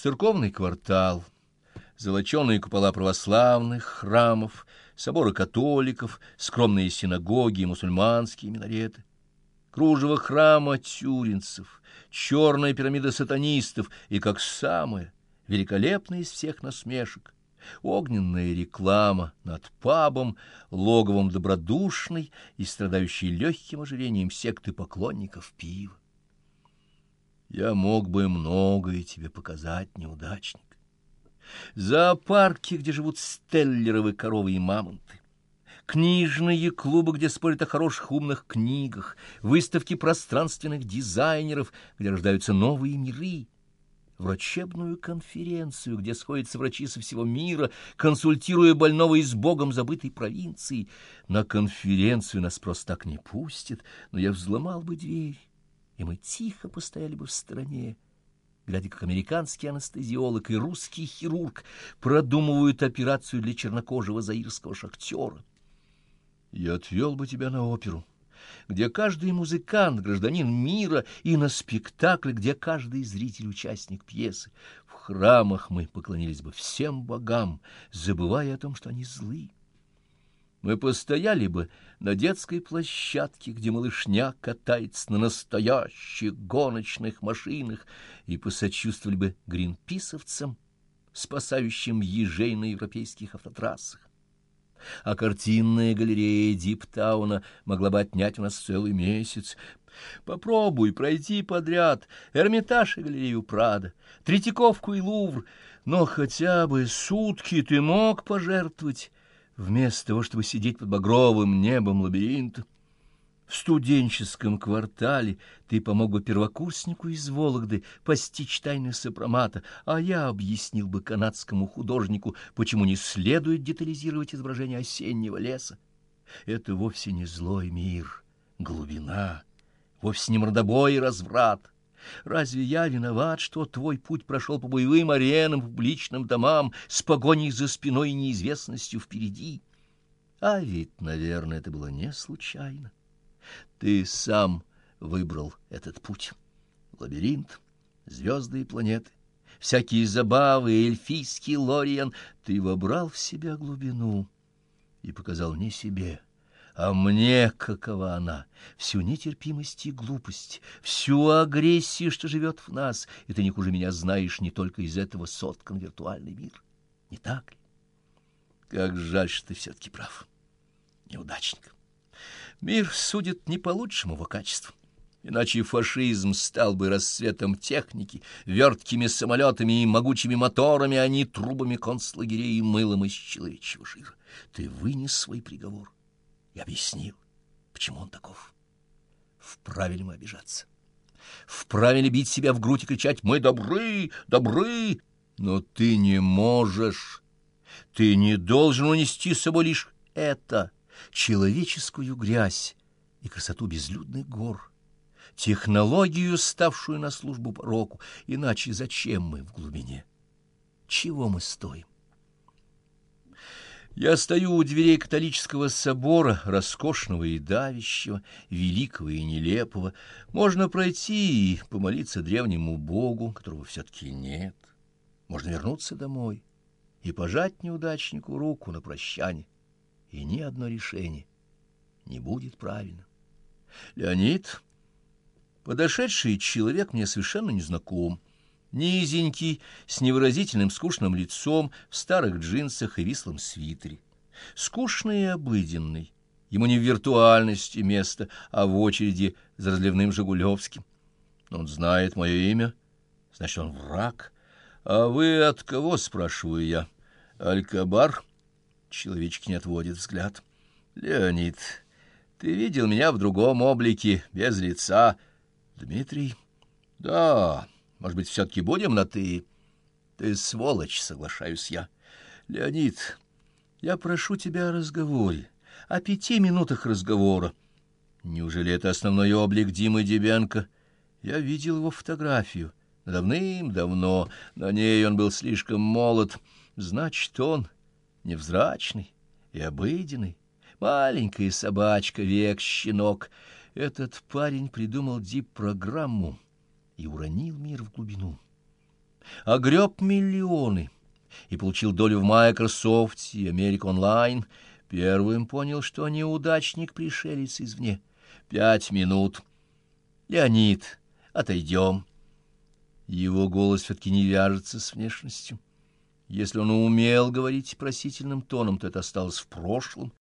Церковный квартал, золоченые купола православных храмов, соборы католиков, скромные синагоги и мусульманские минареты, кружево храма тюринцев, черная пирамида сатанистов и, как самое великолепное из всех насмешек, огненная реклама над пабом, логовом добродушной и страдающей легким ожирением секты поклонников пива. Я мог бы многое тебе показать, неудачник. Зоопарки, где живут стеллеровы коровы и мамонты, книжные клубы, где спорят о хороших умных книгах, выставки пространственных дизайнеров, где рождаются новые миры, врачебную конференцию, где сходятся врачи со всего мира, консультируя больного из богом забытой провинции. На конференцию нас просто так не пустят, но я взломал бы дверь и мы тихо постояли бы в стороне, глядя, как американский анестезиолог и русский хирург продумывают операцию для чернокожего заирского шахтера. Я отвел бы тебя на оперу, где каждый музыкант — гражданин мира, и на спектакль, где каждый зритель — участник пьесы. В храмах мы поклонились бы всем богам, забывая о том, что они злы. Мы постояли бы на детской площадке, где малышня катается на настоящих гоночных машинах, и посочувствовали бы гринписовцам, спасающим ежей на европейских автотрассах. А картинная галерея Диптауна могла бы отнять у нас целый месяц. Попробуй пройти подряд Эрмитаж и галерею Прада, Третьяковку и Лувр, но хотя бы сутки ты мог пожертвовать вместо того, чтобы сидеть под багровым небом лабиринта. В студенческом квартале ты помог бы первокурснику из Вологды постичь тайны сопромата, а я объяснил бы канадскому художнику, почему не следует детализировать изображение осеннего леса. Это вовсе не злой мир, глубина, вовсе не мордобой и разврат. Разве я виноват, что твой путь прошел по боевым аренам, публичным домам, с погоней за спиной и неизвестностью впереди? А ведь, наверное, это было не случайно. Ты сам выбрал этот путь. Лабиринт, звезды и планеты, всякие забавы, эльфийский лориан. Ты вобрал в себя глубину и показал не себе, а мне какова она, всю нетерпимость и глупость, всю агрессию, что живет в нас, и ты не хуже меня знаешь не только из этого соткан виртуальный мир. Не так ли? Как жаль, что ты все-таки прав, неудачник. Мир судит не по лучшему его качеству. Иначе фашизм стал бы расцветом техники, верткими самолетами и могучими моторами, а не трубами концлагерей и мылом из человечьего жира. Ты вынес свой приговор и объяснил, почему он таков. Вправе ли мы обижаться? Вправе ли бить себя в грудь и кричать «Мы добры, добры!» Но ты не можешь. Ты не должен унести с собой лишь это, человеческую грязь и красоту безлюдных гор, технологию, ставшую на службу пороку, иначе зачем мы в глубине? Чего мы стоим? Я стою у дверей католического собора, роскошного и давящего, великого и нелепого. Можно пройти и помолиться древнему Богу, которого все-таки нет. Можно вернуться домой и пожать неудачнику руку на прощание. И ни одно решение не будет правильно. Леонид, подошедший человек, мне совершенно не знаком. Низенький, с невыразительным скучным лицом, в старых джинсах и вислом свитере. Скучный и обыденный. Ему не в виртуальности место, а в очереди за разливным Жигулевским. Он знает мое имя, значит, он враг. А вы от кого, спрашиваю я? Алькабар? Человечек не отводит взгляд. Леонид, ты видел меня в другом облике, без лица. Дмитрий? Да... Может быть, все-таки будем на «ты»? Ты сволочь, соглашаюсь я. Леонид, я прошу тебя о разговоре, о пяти минутах разговора. Неужели это основной облик Димы Дебенко? Я видел его фотографию. Давным-давно на ней он был слишком молод. Значит, он невзрачный и обыденный. Маленькая собачка, век щенок. Этот парень придумал дип-программу и уронил мир в глубину. огреб миллионы и получил долю в Microsoft и America Online, первым понял, что неудачник-пришелец извне. Пять минут. Леонид, отойдем. Его голос все-таки не вяжется с внешностью. Если он умел говорить просительным тоном, то это осталось в прошлом.